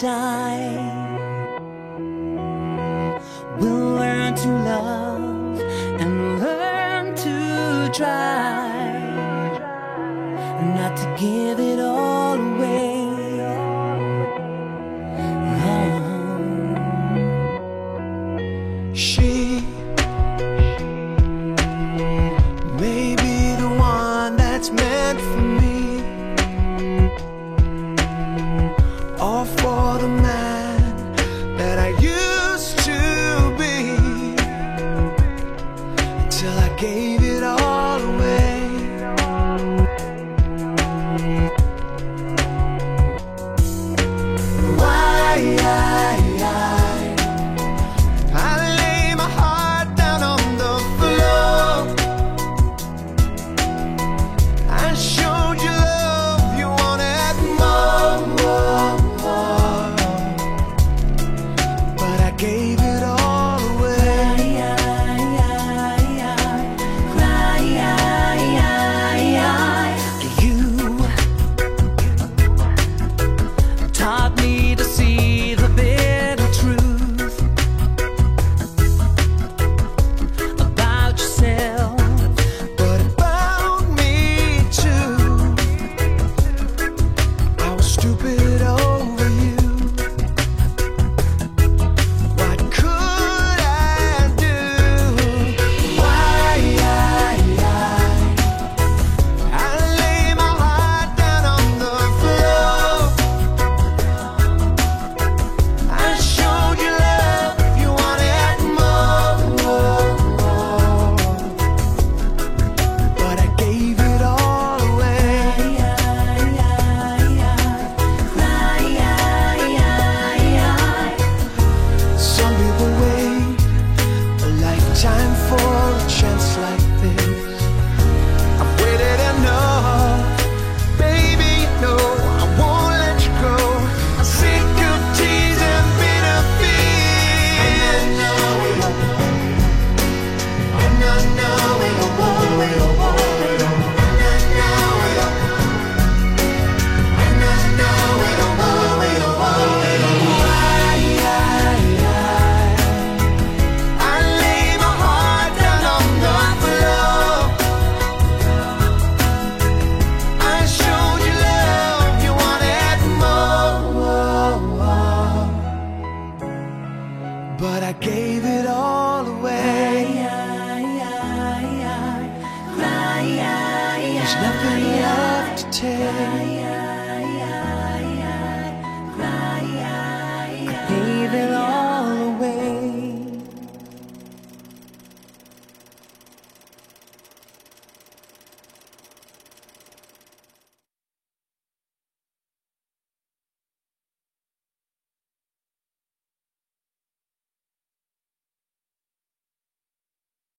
die. Will learn to love not to give it all away. stupid. There's nothing left to take.